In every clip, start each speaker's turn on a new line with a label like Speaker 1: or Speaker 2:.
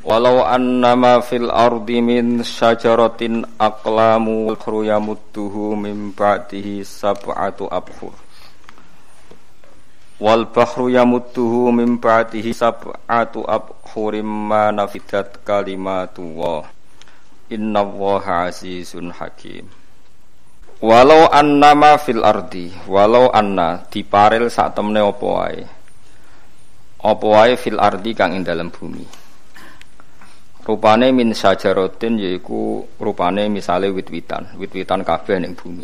Speaker 1: Walau annama fil ardi min syajaratin aqlamu khru yamudduhu min ba'dihi sab'atu abhur. Wal bahru yamudduhu min ba'dihi sab'atu abhurim ma nafidat kalimatullah Inna allaha azizun hakim Walau annama fil ardi Walau anna diparil saat temne opo wae Opo wae fil ardi kang ing dalam bumi Rupane min sajarotin yaiku rupane misale wit-witan, wit-witan kabeh ning bumi.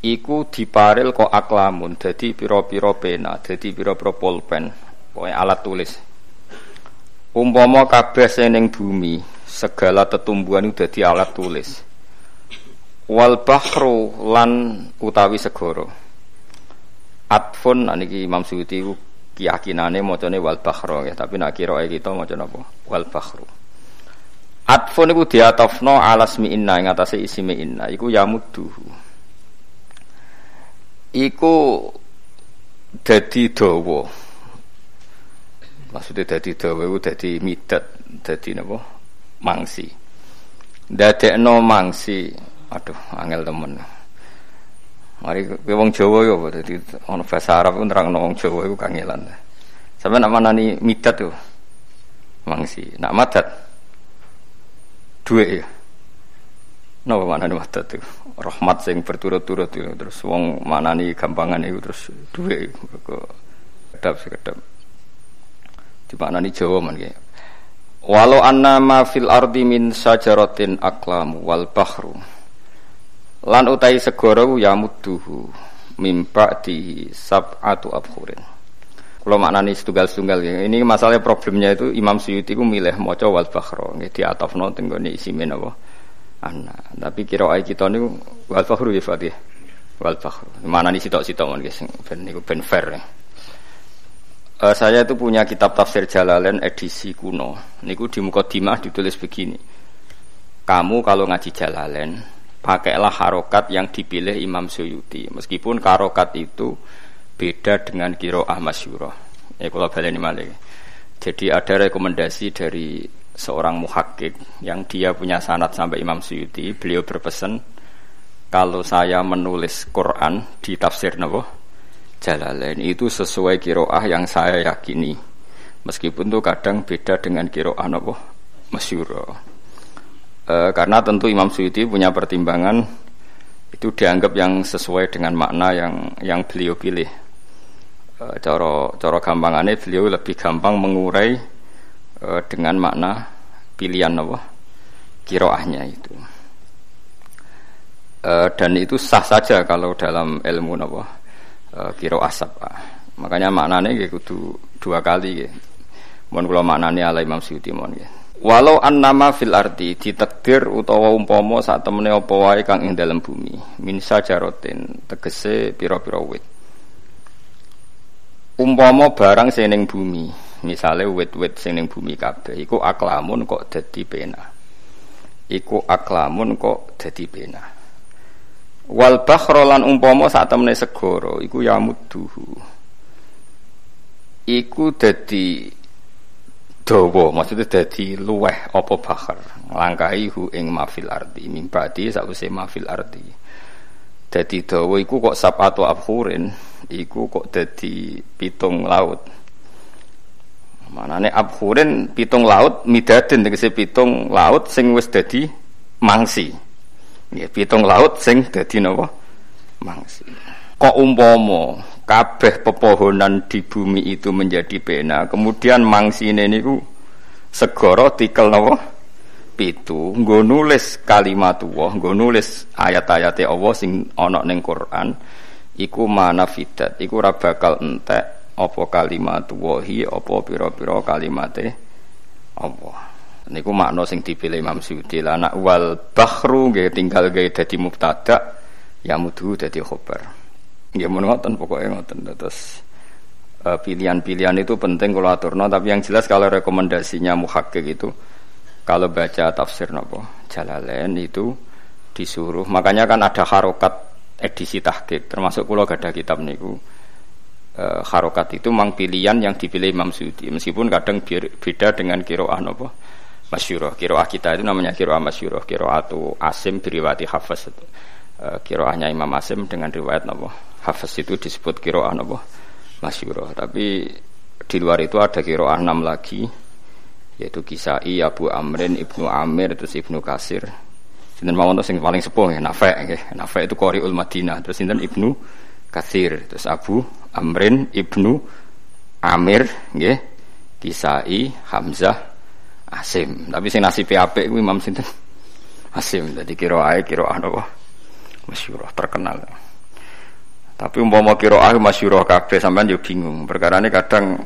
Speaker 1: Iku diparil kok aklamun, dadi pira-pira pena, dadi pira-pira pulpen, pokoke alat tulis. Umpama kabeh sing ning bumi, segala tetumbuhan dadi alat tulis. Wal bahru lan utawi segara. Atfun niki Imam Suyuti keyakinane macane wal bakhro ya, tapi nak kira kita maca napa? Wal bakhru. Atfun iku diatofno alas mi inna ing atase isime inna iku yamudduhu. Iku dadi dawa. Maksudnya dadi dawa iku dadi midat, dadi napa? Mangsi. Dadekno mangsi. Aduh, angel temen. Mari kowe wong Jawa yo dadi ana bahasa Arab ku nerangno wong Jawa iku kangelan. Sampe nak manani midat tuh. Mangsi. Nak madat duit ya. Napa manani madat tuh? Rahmat sing berturut-turut itu terus wong manani gampangan itu terus duit kok kedap sekedap. Di manani Jawa man Walau anna ma fil ardi min sajaratin aklamu wal bahru lan utai segara ya mudduhu mimpa di sab'atu abhurin kalau maknani setunggal-setunggal ya. ini masalahnya problemnya itu Imam Suyuti ku milih maca wal bakhro di atafno tenggone isimen apa ana tapi kira ai kita niku wal bakhru ya Fatih wal bakhru maknani sitok-sitok mon guys ben niku ben fair ya. Uh, saya itu punya kitab tafsir Jalalain edisi kuno. Niku di Mukadimah ditulis begini. Kamu kalau ngaji Jalalain pakailah harokat yang dipilih Imam Suyuti. Meskipun karokat itu beda dengan kiroah masyurah ya kalau jadi ada rekomendasi dari seorang muhakkik yang dia punya sanat sampai Imam Suyuti. Beliau berpesan kalau saya menulis Quran di tafsir Nabi Jalalain itu sesuai kiroah yang saya yakini. Meskipun itu kadang beda dengan kiroah Nabi masyurah e, karena tentu Imam Suyuti punya pertimbangan itu dianggap yang sesuai dengan makna yang yang beliau pilih. E, coro coro gampangannya beliau lebih gampang mengurai e, dengan makna pilihan apa kiroahnya itu. E, dan itu sah saja kalau dalam ilmu apa e, kiroah sabah. Makanya maknanya gitu dua kali gitu. Mohon kalau maknanya ala Imam Suyuti mohon gitu. Walau annama fil arti ditakdir utawa umpama saat temene apa wae kang ing dalam bumi min sajarotin tegese pira-pira wit. Umpama barang sing ning bumi, misale wit-wit sing ning bumi kabeh iku aklamun kok dadi pena. Iku aklamun kok dadi pena. Wal bakhra umpama saat temene segara iku yamudduhu. Iku dadi dawa maksudnya dadi luweh apa bahar langkahi hu ing mafil ardi. Mimpati sause mafil ardi. Dadi dawa iku kok sabatu abhurin iku kok dadi pitung laut. Manane abhurin pitung laut midaden tegese pitung laut sing wis dadi mangsi. Nggih pitung laut sing dadi napa? Mangsi. Kok umpama kabeh pepohonan di bumi itu menjadi pena. Kemudian mangsine niku segara tikel napa? Pitu. Nggo nulis kalimat Allah nggo nulis ayat-ayat Allah sing ana ning Quran. Iku manafidat iku ora bakal entek apa kalimat wahi apa pira-pira kalimate Allah. Niku makna sing dipilih Imam Suyuti lah nak wal bahru nggih tinggal gawe dadi mubtada ya mudu dadi khabar Ya ngoten pokoknya ngoten. Terus uh, pilihan-pilihan itu penting kalau aturno tapi yang jelas kalau rekomendasinya muhakkik itu kalau baca tafsir nopo Jalalain itu disuruh. Makanya kan ada harokat edisi tahqiq termasuk kula gadah kitab niku. E, harokat itu mang pilihan yang dipilih Imam Suyuti. Meskipun kadang beda dengan kiroah nopo masyuroh. Kiroah kita itu namanya kiroah masyuroh kiroah itu asim beriwati hafaz. Itu e, kiroahnya Imam Asim dengan riwayat nopo hafaz itu disebut kiroah nopo masyuroh tapi di luar itu ada kiroah enam lagi yaitu Kisai Abu Amrin Ibnu Amir terus Ibnu Kasir Sinten mawon sing paling sepuh ya Nafe nggih. Nafe itu Qoriul Madinah. Terus sinten Ibnu Katsir, terus Abu Amrin Ibnu Amir nggih. Kisai Hamzah Asim. Tapi sing nasibe apik kuwi Imam sinten? Asim. Dadi kira ae kira napa? Masyhur terkenal. Tapi umpama ae masyhur kabeh sampean yo bingung. Perkarane kadang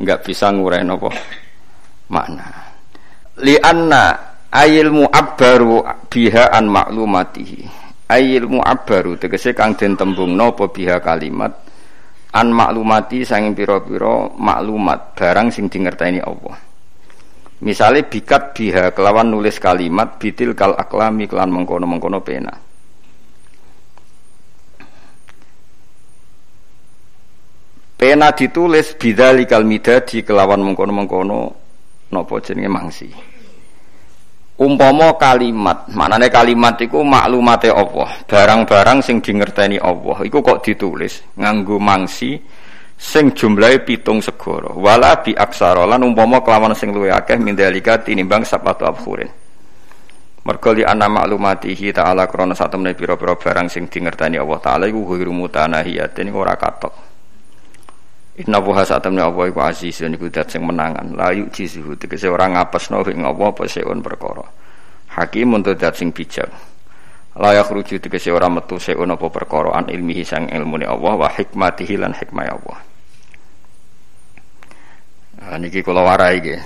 Speaker 1: enggak bisa ngurai napa makna. Li anna ayil mu'abbaru biha an maklumatihi ayil mu'abbaru tegese kang den tembungno apa biha kalimat an maklumati sanging pira-pira maklumat barang sing dingerteni Allah Misalnya bikat biha kelawan nulis kalimat bitil kal aklami kelan mengkono-mengkono pena. Pena ditulis bidzalikal midadi kelawan mengkono-mengkono napa jenenge mangsi? Umpama kalimat maknane kalimat iku maklumate Allah barang-barang sing dingerteni Allah iku kok ditulis nganggo mangsi sing jumlahe pitung segoro wala bi aksara lan umpama kelawan sing luwih akeh mindalika tinimbang sapatu abhurin. Mergo li ana maklumatihi ta'ala krana satemene pira-pira barang sing dingerteni Allah taala iku ghairu mutanahiyatin ora katok Inna buha satamne Allah iku dan iku dat sing menangan layu jizuhu tegese ora ngapesno ing Allah apa seun perkara Hakim untuk dat sing bijak layak rujuk tegese ora metu seun apa perkara an ilmihi sang ilmune Allah wa hikmatihi lan hikmah Allah Nah, niki kula warai nggih.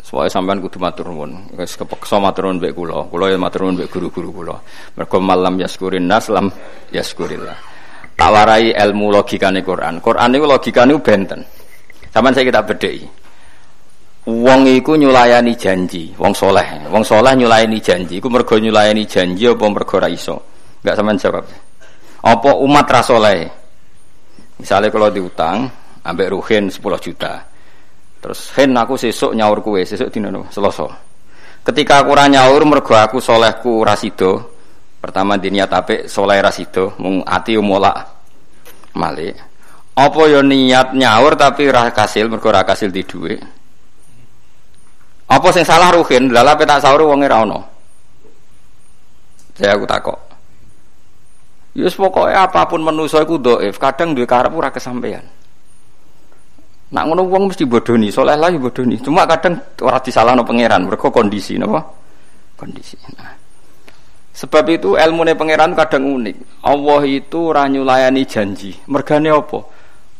Speaker 1: Soale sampean kudu matur nuwun. Wis kepeksa matur nuwun mbek kula. Kula ya matur nuwun mbek guru-guru kula. Mergo malam yaskurin nas lam yaskurillah tak warai ilmu logikane Quran. Quran itu logikane benten. Sama saya kita bedai. Wong iku nyulayani janji, wong soleh, wong soleh nyulayani janji. Iku mergo nyulayani janji apa mergo ra iso? Enggak sampean jawab. Apa umat ra soleh? Misalnya kalau diutang, ambek ruhin 10 juta. Terus hen aku sesuk nyaur kue, sesuk dina Selasa. Ketika aku ora nyaur mergo aku solehku rasido, Pertama di niat apik soleh rasido, mung malik. Apa yo niat nyaur tapi ora kasil mergo ora kasil di dhuwit. Apa sing salah ruhin? Lala tak sahur wonge ra ono. Saya aku takok. Yus pokoknya apa pun manusia iku doif, kadang duwe karep ora kesampaian. Nak ngono wong mesti bodoni, soleh lah bodoni. Cuma kadang ora disalahno pangeran, mergo kondisi napa? Kondisi. Nah. Sebab itu ilmu pangeran kadang unik. Allah itu ranyu layani janji. Mergane apa?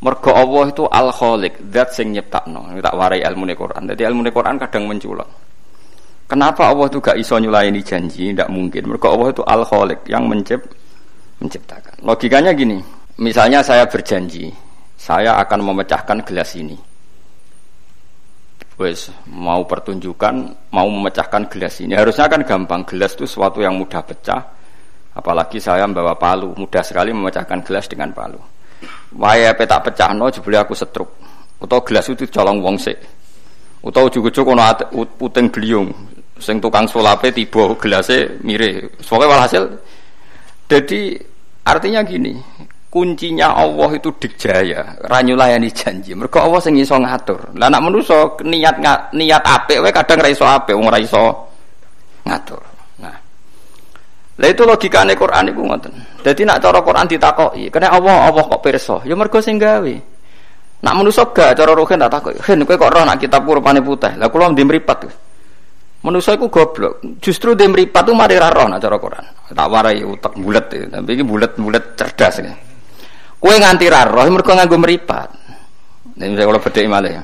Speaker 1: Mergo Allah itu al kholik, zat sing nyiptakno. Tak warai ilmu Quran. Jadi ilmu Quran kadang menculak. Kenapa Allah itu gak iso nyulayani janji? Tidak mungkin. Mergo Allah itu al kholik yang mencipt, menciptakan. Logikanya gini. Misalnya saya berjanji, saya akan memecahkan gelas ini wes mau pertunjukan mau memecahkan gelas ini. Harusnya kan gampang gelas itu sesuatu yang mudah pecah. Apalagi saya membawa palu mudah sekali memecahkan gelas dengan palu. Waya petak pecah no jebule aku setruk. Atau gelas itu colong wong sik. Atau ujug-ujug ono puting beliung sing tukang solape tiba gelasnya mire pokoknya walhasil jadi artinya gini kuncinya Allah itu dikjaya, ranyulayani janji. Mereka Allah sing iso ngatur. Lah nak manusa niat niat apik wae kadang ra iso apik, wong ra iso ngatur. Nah. Lah itu logikane Quran iku ngoten. Dadi nak cara Quran ditakoki, kena Allah Allah kok pirsa? Ya mergo sing gawe. Nak manusa gak cara rohen tak takoki. Hen kowe kok roh nak kitab rupane putih. Lah kula ndi mripat. Manusa iku goblok. Justru dhe mripat tu mari roh nak cara Quran. Tak warai utek bulet. Tapi iki bulet-bulet cerdas ya. Kue nganti raro, mereka nganggo meripat. Nek misalnya kalau bedhek malah ya.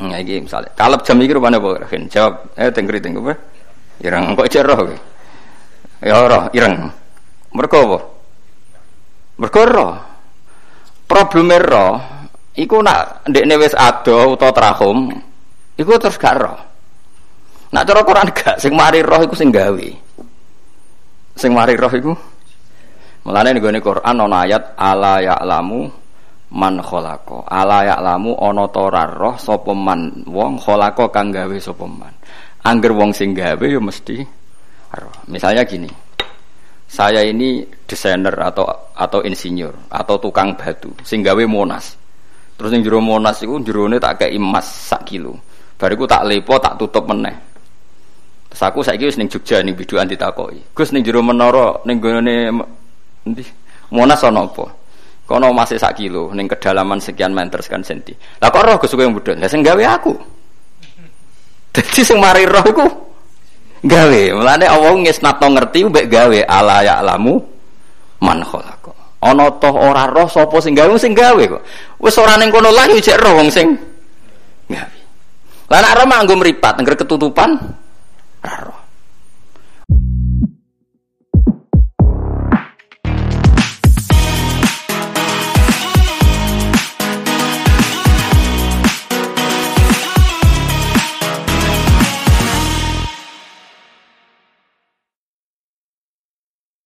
Speaker 1: Nah, iki misalnya, kalau jam iki rupane apa? Jawab, eh tengkri tengkri apa? Ireng kok cek roh. Ya roh, ireng. Mereka apa? Mereka roh. Probleme roh, iku nak ndekne wis ado utawa trahum, iku terus gak roh. Nak cara Quran gak, sing mari roh iku sing gawe. Sing mari roh iku Mulane ning Quran ana ayat ala ya'lamu man khalaqa. Ala ya'lamu ana ta roh sapa man wong khalaqa kang gawe sapa man. Angger wong sing gawe ya mesti roh. Misalnya gini. Saya ini desainer atau atau insinyur atau tukang batu sing gawe Monas. Terus ning jero Monas iku jerone tak kei emas sak kilo. Bariku tak lepo tak tutup meneh. Terus aku saiki wis ning Jogja ning biduan ditakoki. Gus ning jero menara ning gone endi? Monas ana apa? Kono masih sak kilo kedalaman sekian meter sekian senti. Lah kok roh Gus yang budal? Lah gawe aku. Dadi sing mari roh iku gawe. Mulane Allah ngesnapno ngerti mbek gawe ala ya'lamu man khalaqa. Ana toh ora roh sapa sing gawe sing gawe kok. Wis ora ning kono lah jek roh wong sing gawe. Lah nek roh manggo mripat ngger ketutupan.